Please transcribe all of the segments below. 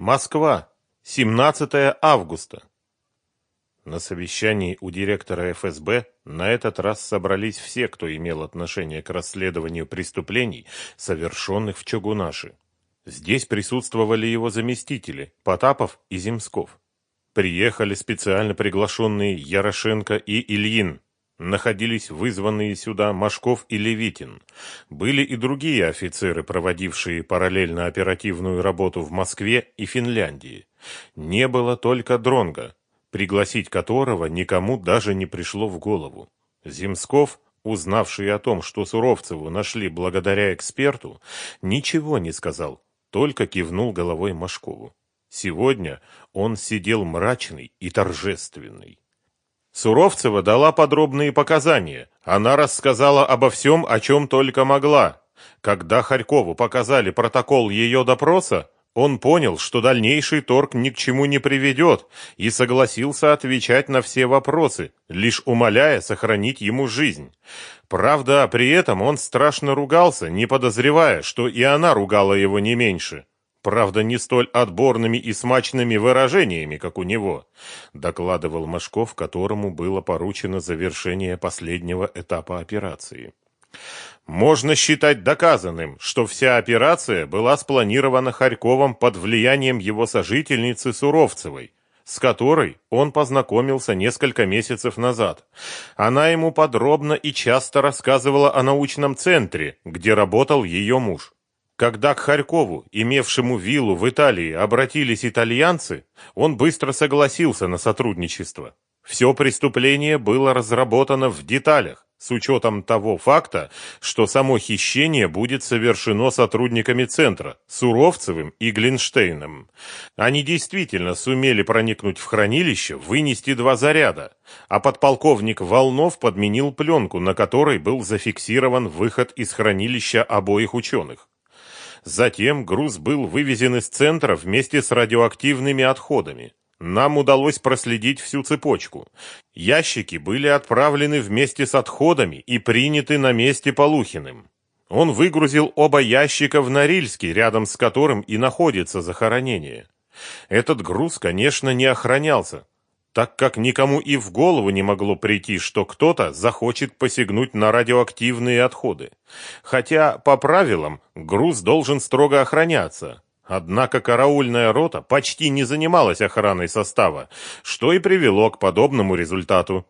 Москва, 17 августа. На совещании у директора ФСБ на этот раз собрались все, кто имел отношение к расследованию преступлений, совершенных в Чогунаше. Здесь присутствовали его заместители Потапов и Земсков. Приехали специально приглашенные Ярошенко и Ильин, находились вызванные сюда Машков и Левитин. Были и другие офицеры, проводившие параллельно оперативную работу в Москве и Финляндии. Не было только Дронга, пригласить которого никому даже не пришло в голову. Земсков, узнавший о том, что Суровцеву нашли благодаря эксперту, ничего не сказал, только кивнул головой Машкову. Сегодня он сидел мрачный и торжественный. Суровцева дала подробные показания. Она рассказала обо всем, о чем только могла. Когда Харькову показали протокол ее допроса, он понял, что дальнейший торг ни к чему не приведет, и согласился отвечать на все вопросы, лишь умоляя сохранить ему жизнь. Правда, при этом он страшно ругался, не подозревая, что и она ругала его не меньше. Правда, не столь отборными и смачными выражениями, как у него, докладывал Машков, которому было поручено завершение последнего этапа операции. Можно считать доказанным, что вся операция была спланирована Харьковом под влиянием его сожительницы Суровцевой, с которой он познакомился несколько месяцев назад. Она ему подробно и часто рассказывала о научном центре, где работал ее муж. Когда к Харькову, имевшему виллу в Италии, обратились итальянцы, он быстро согласился на сотрудничество. Все преступление было разработано в деталях, с учетом того факта, что само хищение будет совершено сотрудниками центра, Суровцевым и Глинштейном. Они действительно сумели проникнуть в хранилище, вынести два заряда, а подполковник Волнов подменил пленку, на которой был зафиксирован выход из хранилища обоих ученых. Затем груз был вывезен из центра вместе с радиоактивными отходами. Нам удалось проследить всю цепочку. Ящики были отправлены вместе с отходами и приняты на месте Полухиным. Он выгрузил оба ящика в Норильске, рядом с которым и находится захоронение. Этот груз, конечно, не охранялся, так как никому и в голову не могло прийти, что кто-то захочет посягнуть на радиоактивные отходы. Хотя, по правилам, груз должен строго охраняться. Однако караульная рота почти не занималась охраной состава, что и привело к подобному результату.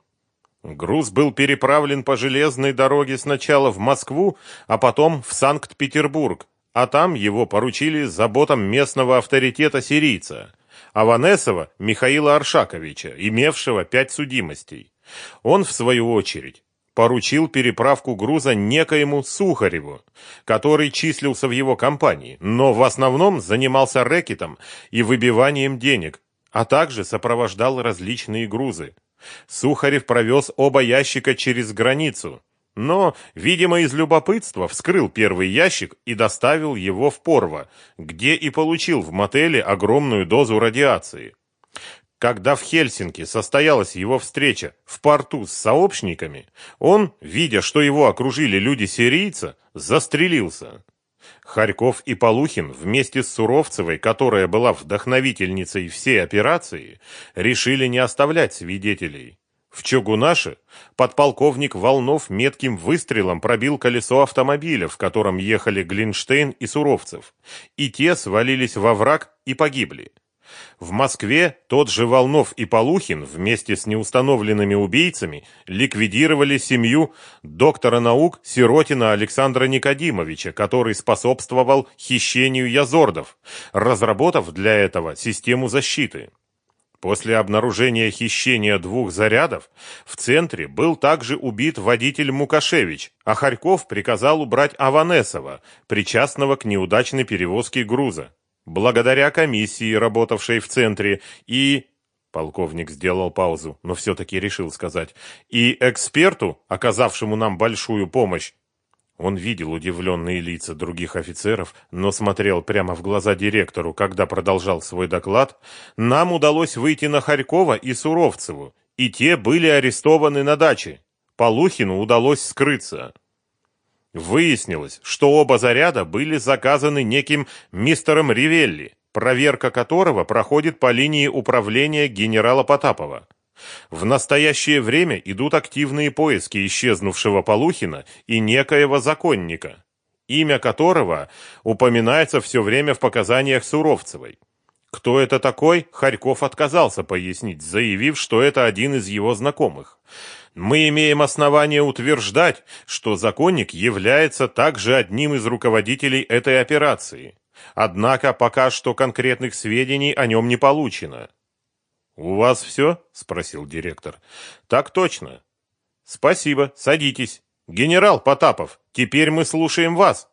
Груз был переправлен по железной дороге сначала в Москву, а потом в Санкт-Петербург, а там его поручили заботам местного авторитета сирийца – Аванесова Михаила Аршаковича, имевшего пять судимостей. Он, в свою очередь, поручил переправку груза некоему Сухареву, который числился в его компании, но в основном занимался рэкетом и выбиванием денег, а также сопровождал различные грузы. Сухарев провез оба ящика через границу, но, видимо, из любопытства вскрыл первый ящик и доставил его в Порво, где и получил в мотеле огромную дозу радиации. Когда в Хельсинки состоялась его встреча в порту с сообщниками, он, видя, что его окружили люди-сирийца, застрелился. Харьков и Полухин вместе с Суровцевой, которая была вдохновительницей всей операции, решили не оставлять свидетелей. В Чугунаше подполковник Волнов метким выстрелом пробил колесо автомобиля, в котором ехали Глинштейн и Суровцев, и те свалились во враг и погибли. В Москве тот же Волнов и Полухин вместе с неустановленными убийцами ликвидировали семью доктора наук Сиротина Александра Никодимовича, который способствовал хищению язордов, разработав для этого систему защиты. После обнаружения хищения двух зарядов в центре был также убит водитель Мукашевич, а Харьков приказал убрать Аванесова, причастного к неудачной перевозке груза. Благодаря комиссии, работавшей в центре, и... Полковник сделал паузу, но все-таки решил сказать. И эксперту, оказавшему нам большую помощь, он видел удивленные лица других офицеров, но смотрел прямо в глаза директору, когда продолжал свой доклад. Нам удалось выйти на Харькова и Суровцеву, и те были арестованы на даче. Полухину удалось скрыться. Выяснилось, что оба заряда были заказаны неким мистером Ривелли, проверка которого проходит по линии управления генерала Потапова. В настоящее время идут активные поиски исчезнувшего Полухина и некоего законника, имя которого упоминается все время в показаниях Суровцевой. Кто это такой, Харьков отказался пояснить, заявив, что это один из его знакомых. Мы имеем основание утверждать, что законник является также одним из руководителей этой операции. Однако пока что конкретных сведений о нем не получено. «У вас все?» – спросил директор. «Так точно». «Спасибо, садитесь. Генерал Потапов, теперь мы слушаем вас».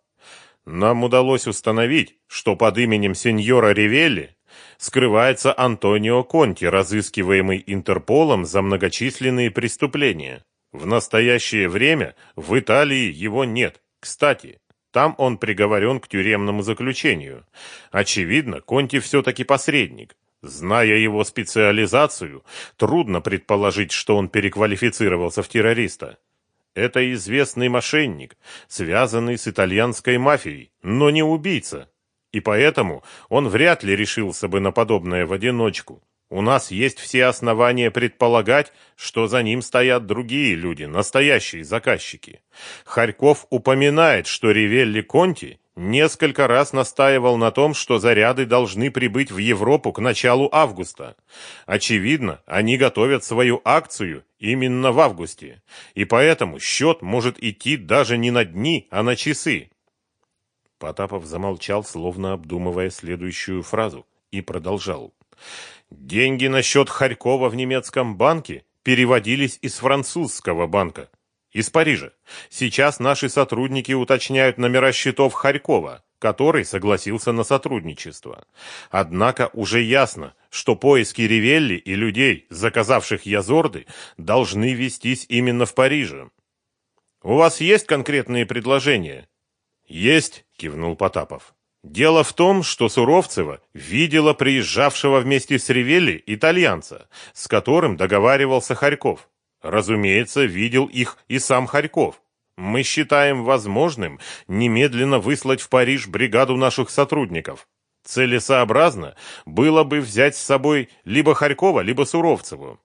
Нам удалось установить, что под именем сеньора Ривелли скрывается Антонио Конти, разыскиваемый Интерполом за многочисленные преступления. В настоящее время в Италии его нет. Кстати, там он приговорен к тюремному заключению. Очевидно, Конти все-таки посредник. Зная его специализацию, трудно предположить, что он переквалифицировался в террориста. Это известный мошенник, связанный с итальянской мафией, но не убийца. И поэтому он вряд ли решился бы на подобное в одиночку. У нас есть все основания предполагать, что за ним стоят другие люди, настоящие заказчики. Харьков упоминает, что Ривелли Конти несколько раз настаивал на том, что заряды должны прибыть в Европу к началу августа. Очевидно, они готовят свою акцию именно в августе, и поэтому счет может идти даже не на дни, а на часы. Потапов замолчал, словно обдумывая следующую фразу, и продолжал. Деньги на счет Харькова в немецком банке переводились из французского банка из Парижа. Сейчас наши сотрудники уточняют номера счетов Харькова, который согласился на сотрудничество. Однако уже ясно, что поиски Ривелли и людей, заказавших Язорды, должны вестись именно в Париже. У вас есть конкретные предложения? Есть, кивнул Потапов. Дело в том, что Суровцева видела приезжавшего вместе с Ривелли итальянца, с которым договаривался Харьков. Разумеется, видел их и сам Харьков. Мы считаем возможным немедленно выслать в Париж бригаду наших сотрудников. Целесообразно было бы взять с собой либо Харькова, либо Суровцеву.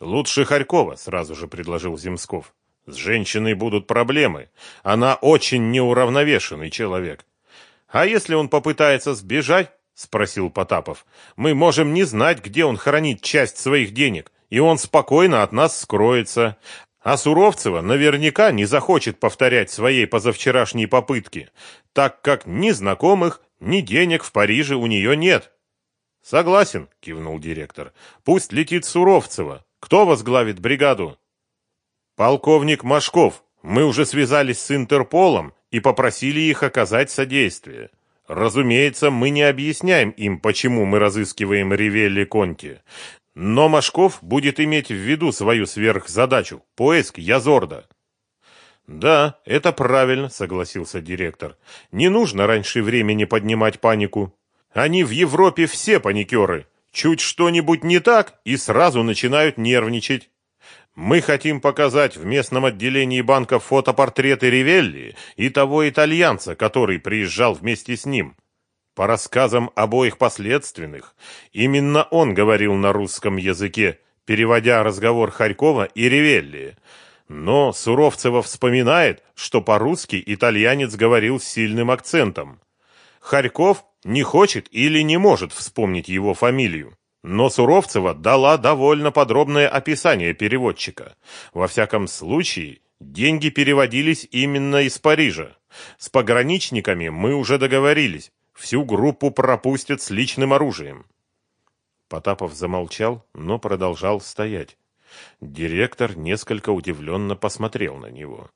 Лучше Харькова, сразу же предложил Земсков. С женщиной будут проблемы. Она очень неуравновешенный человек. А если он попытается сбежать? спросил Потапов. Мы можем не знать, где он хранит часть своих денег и он спокойно от нас скроется. А Суровцева наверняка не захочет повторять своей позавчерашней попытки, так как ни знакомых, ни денег в Париже у нее нет. Согласен, кивнул директор. Пусть летит Суровцева. Кто возглавит бригаду? Полковник Машков. Мы уже связались с Интерполом и попросили их оказать содействие. Разумеется, мы не объясняем им, почему мы разыскиваем Ривелли Конти. Но Машков будет иметь в виду свою сверхзадачу – поиск Язорда. «Да, это правильно», – согласился директор. «Не нужно раньше времени поднимать панику. Они в Европе все паникеры. Чуть что-нибудь не так и сразу начинают нервничать. Мы хотим показать в местном отделении банка фотопортреты Ривелли и того итальянца, который приезжал вместе с ним. По рассказам обоих последственных, именно он говорил на русском языке, переводя разговор Харькова и Ревелли. Но Суровцева вспоминает, что по-русски итальянец говорил с сильным акцентом. Харьков не хочет или не может вспомнить его фамилию. Но Суровцева дала довольно подробное описание переводчика. Во всяком случае, деньги переводились именно из Парижа. С пограничниками мы уже договорились. Всю группу пропустят с личным оружием. Потапов замолчал, но продолжал стоять. Директор несколько удивленно посмотрел на него.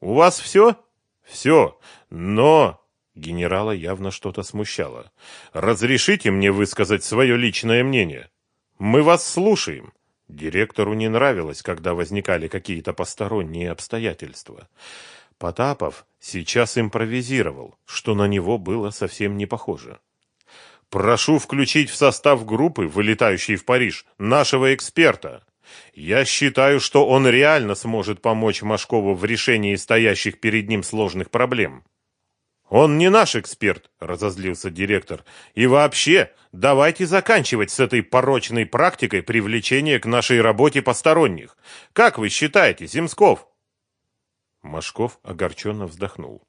«У вас все?» «Все, но...» Генерала явно что-то смущало. «Разрешите мне высказать свое личное мнение? Мы вас слушаем». Директору не нравилось, когда возникали какие-то посторонние обстоятельства. Потапов сейчас импровизировал, что на него было совсем не похоже. «Прошу включить в состав группы, вылетающей в Париж, нашего эксперта. Я считаю, что он реально сможет помочь Машкову в решении стоящих перед ним сложных проблем». Он не наш эксперт, разозлился директор. И вообще, давайте заканчивать с этой порочной практикой привлечения к нашей работе посторонних. Как вы считаете, Земсков? Машков огорченно вздохнул.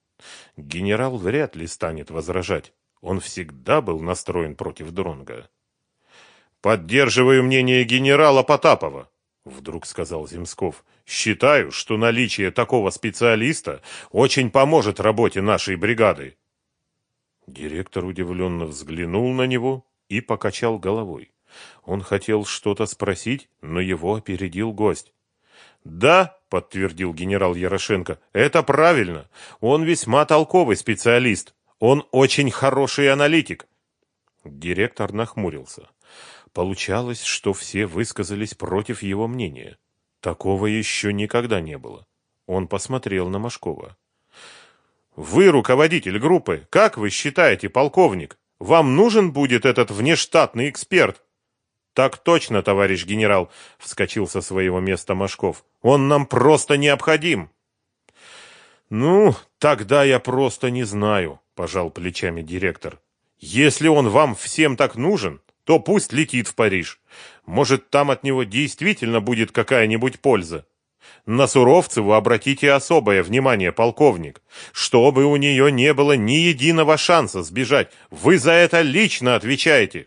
Генерал вряд ли станет возражать. Он всегда был настроен против Дронга. Поддерживаю мнение генерала Потапова, вдруг сказал Земсков. Считаю, что наличие такого специалиста очень поможет работе нашей бригады. Директор удивленно взглянул на него и покачал головой. Он хотел что-то спросить, но его опередил гость. «Да», — подтвердил генерал Ярошенко, — «это правильно. Он весьма толковый специалист. Он очень хороший аналитик». Директор нахмурился. Получалось, что все высказались против его мнения. Такого еще никогда не было. Он посмотрел на Машкова. «Вы руководитель группы. Как вы считаете, полковник, вам нужен будет этот внештатный эксперт?» «Так точно, товарищ генерал», — вскочил со своего места Машков. «Он нам просто необходим». «Ну, тогда я просто не знаю», — пожал плечами директор. «Если он вам всем так нужен, то пусть летит в Париж. Может, там от него действительно будет какая-нибудь польза. На Суровцеву обратите особое внимание, полковник, чтобы у нее не было ни единого шанса сбежать. Вы за это лично отвечаете.